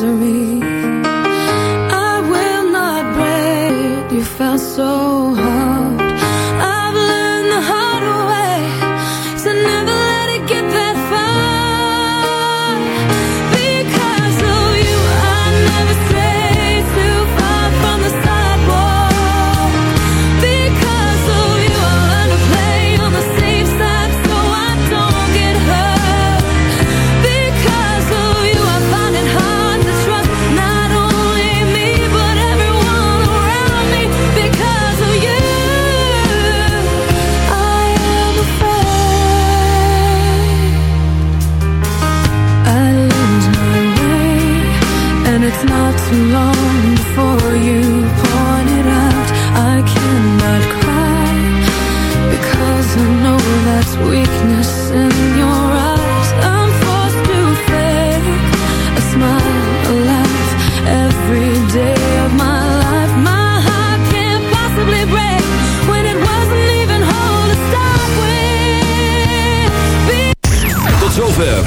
misery. I will not break. You felt so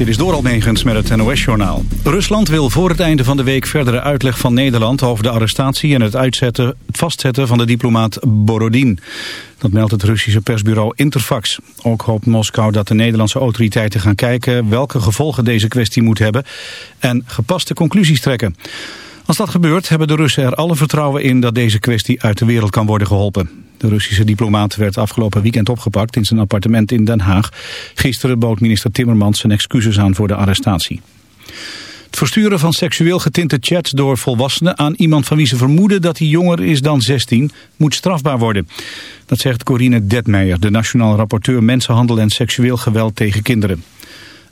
Dit is door Almegens met het NOS-journaal. Rusland wil voor het einde van de week verdere uitleg van Nederland... over de arrestatie en het, uitzetten, het vastzetten van de diplomaat Borodin. Dat meldt het Russische persbureau Interfax. Ook hoopt Moskou dat de Nederlandse autoriteiten gaan kijken... welke gevolgen deze kwestie moet hebben... en gepaste conclusies trekken. Als dat gebeurt hebben de Russen er alle vertrouwen in... dat deze kwestie uit de wereld kan worden geholpen. De Russische diplomaat werd afgelopen weekend opgepakt in zijn appartement in Den Haag. Gisteren bood minister Timmermans zijn excuses aan voor de arrestatie. Het versturen van seksueel getinte chats door volwassenen aan iemand van wie ze vermoeden dat hij jonger is dan 16 moet strafbaar worden. Dat zegt Corine Detmeijer, de nationaal rapporteur mensenhandel en seksueel geweld tegen kinderen.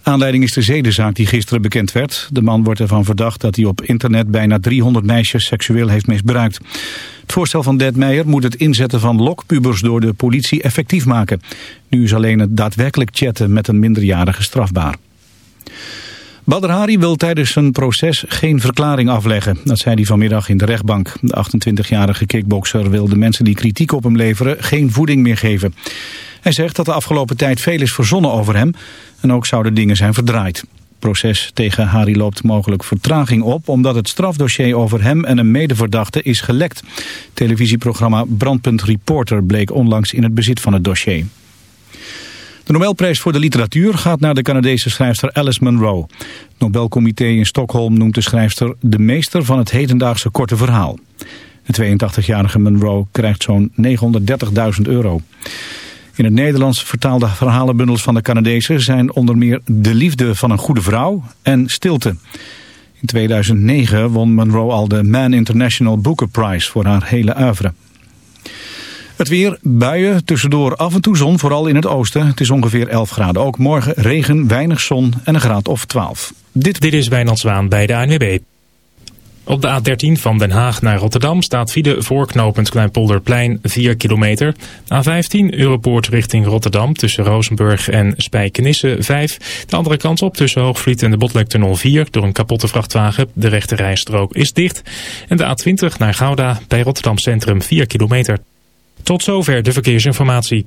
Aanleiding is de zedenzaak die gisteren bekend werd. De man wordt ervan verdacht dat hij op internet bijna 300 meisjes seksueel heeft misbruikt. Het voorstel van Detmeijer moet het inzetten van lokpubers door de politie effectief maken. Nu is alleen het daadwerkelijk chatten met een minderjarige strafbaar. Badr Hari wil tijdens zijn proces geen verklaring afleggen. Dat zei hij vanmiddag in de rechtbank. De 28-jarige kickbokser wil de mensen die kritiek op hem leveren geen voeding meer geven. Hij zegt dat de afgelopen tijd veel is verzonnen over hem en ook zouden dingen zijn verdraaid. Het proces tegen Hari loopt mogelijk vertraging op omdat het strafdossier over hem en een medeverdachte is gelekt. Televisieprogramma Brandpunt Reporter bleek onlangs in het bezit van het dossier. De Nobelprijs voor de literatuur gaat naar de Canadese schrijfster Alice Munro. Het Nobelcomité in Stockholm noemt de schrijfster de meester van het hedendaagse korte verhaal. De 82-jarige Munro krijgt zo'n 930.000 euro. In het Nederlands vertaalde verhalenbundels van de Canadezen zijn onder meer De Liefde van een Goede Vrouw en Stilte. In 2009 won Munro al de Man International Booker Prize voor haar hele oeuvre. Het weer, buien, tussendoor af en toe zon, vooral in het oosten. Het is ongeveer 11 graden. Ook morgen regen, weinig zon en een graad of 12. Dit, Dit is Wijnand Zwaan bij de ANWB. Op de A13 van Den Haag naar Rotterdam staat file voorknopend Kleinpolderplein 4 kilometer. A15 Europoort richting Rotterdam tussen Rozenburg en Spijkenisse 5. De andere kant op tussen Hoogvliet en de Botlektunnel 4 door een kapotte vrachtwagen. De rechte rijstrook is dicht. En de A20 naar Gouda bij Rotterdam Centrum 4 kilometer. Tot zover de verkeersinformatie.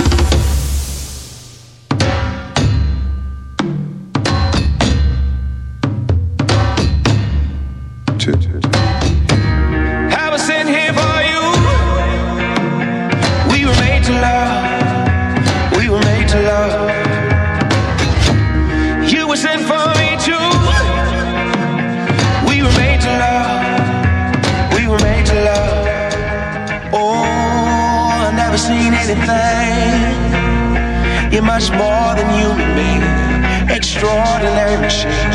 You're much more than human being. Extraordinary machine.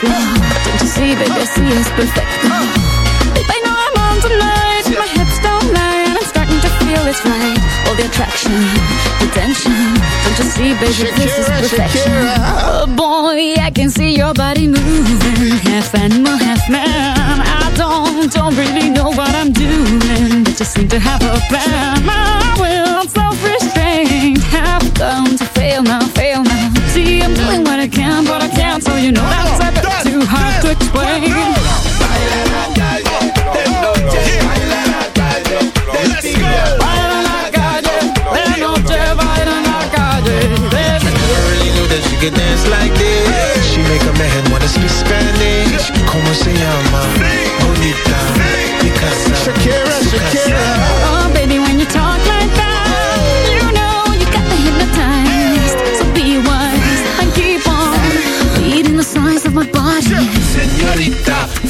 Slow. Don't you see, baby, I see it's perfect. Babe, I know I'm on tonight, my hips don't lie, and I'm starting to feel it's right. All the attraction, the tension. Don't you see, baby, this is perfection. Shakira. Oh boy, I can see your body moving, half animal, half man. I don't, don't really know what I'm doing, but just seem to have a plan. My will, self-restraint, have come to fail now, fail now. See, I'm doing what I can, but I can't, so you know that's a bit too hard to explain. Let's go. Baila la calle, de noche, baila la calle. Never really knew that she could dance like this. She make up her head wanna speak Spanish. Como se llama?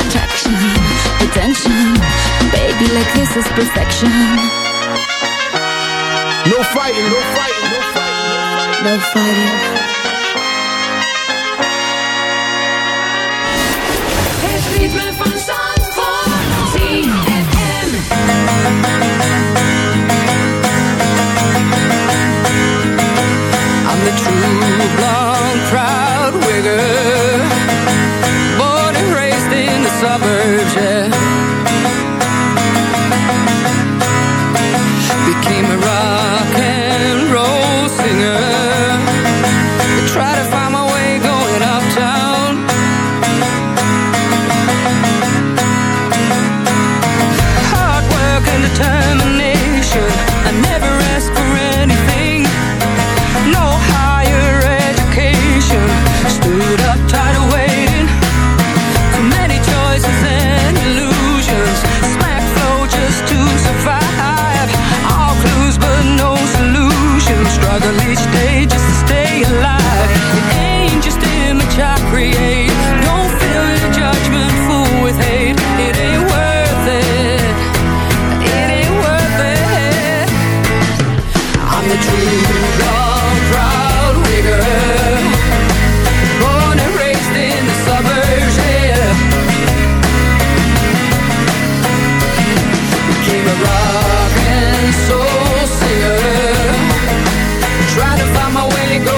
Attraction, the tension. Baby, like this is perfection. No fighting, no fighting, no fighting. No fighting. Het ritme van Zandvoort. I'm the true blonde suburbs, my way, go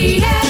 ZFM.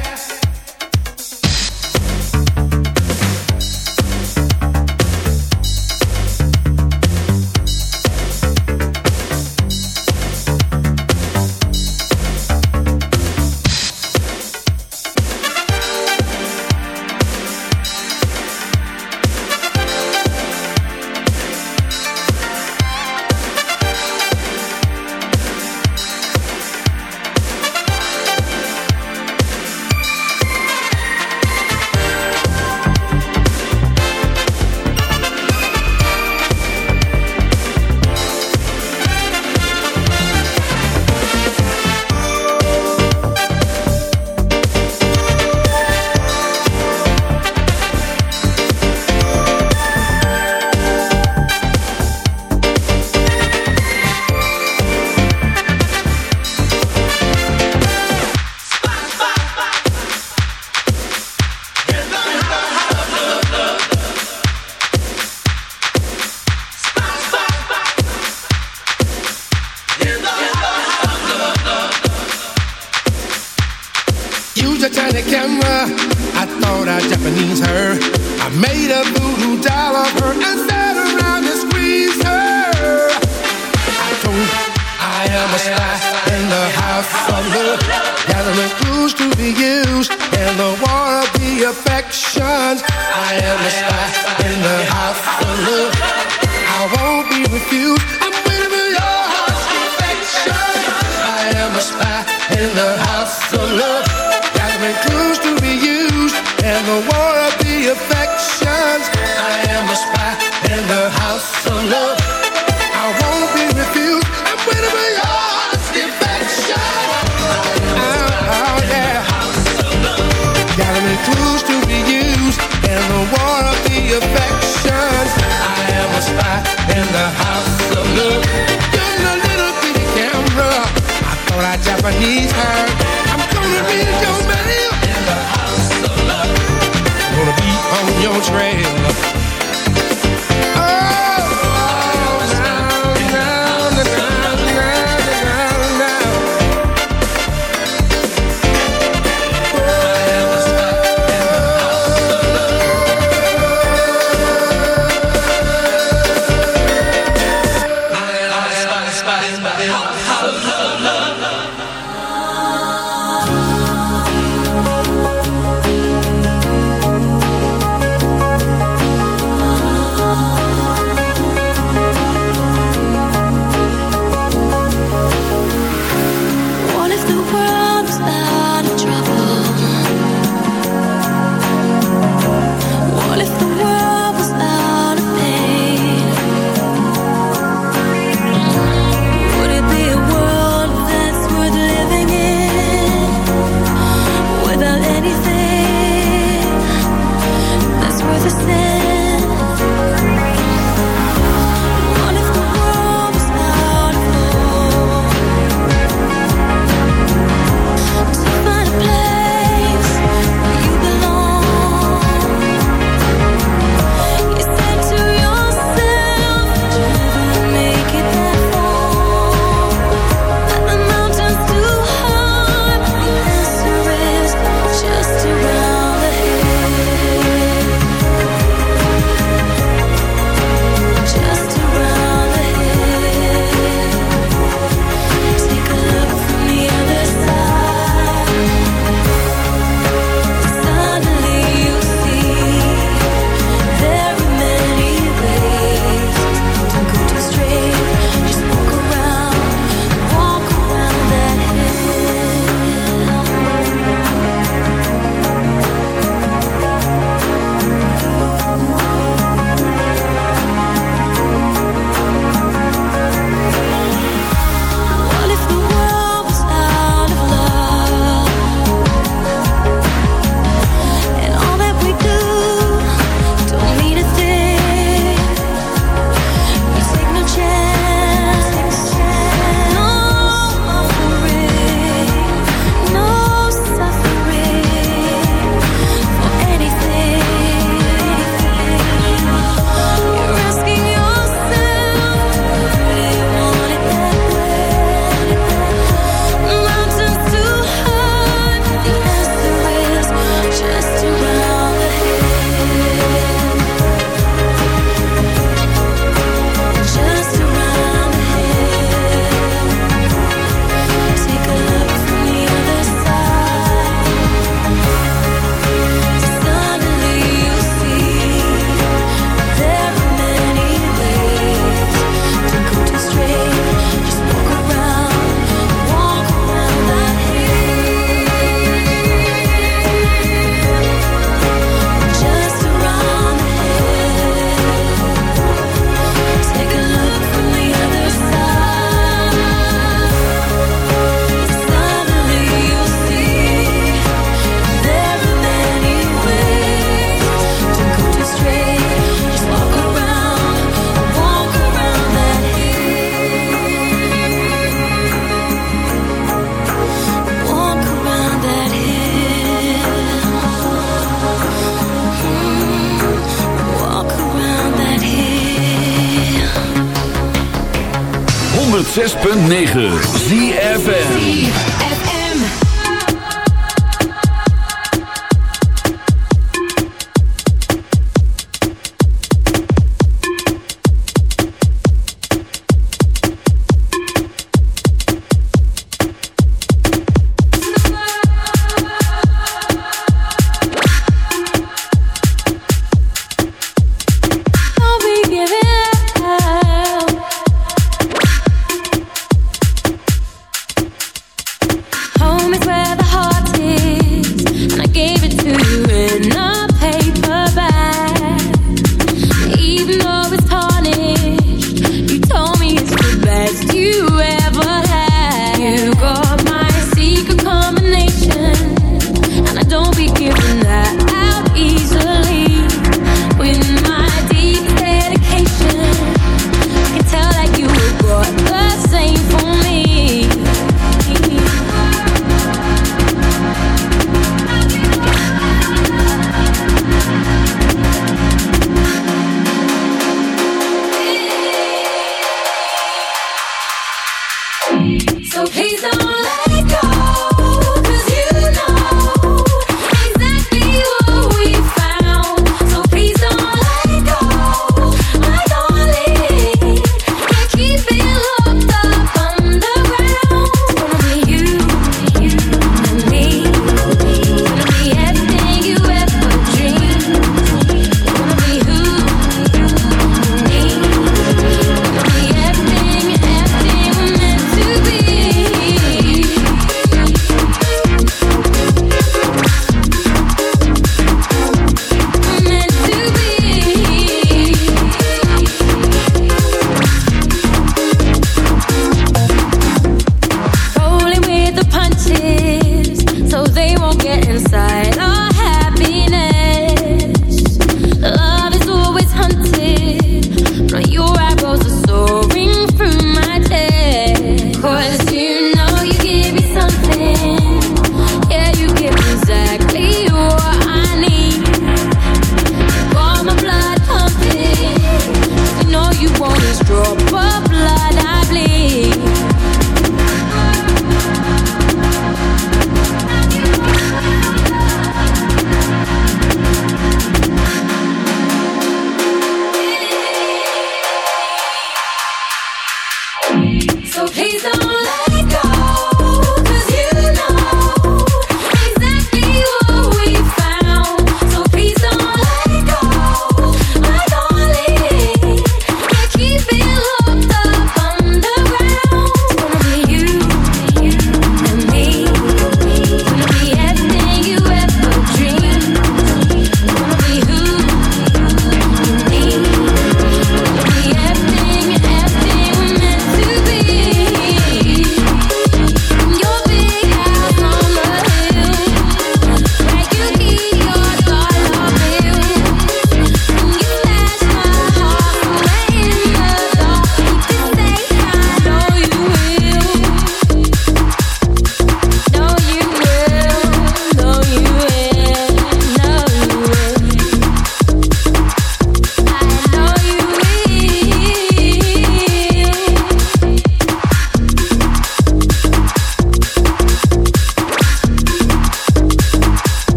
106.9 ZFN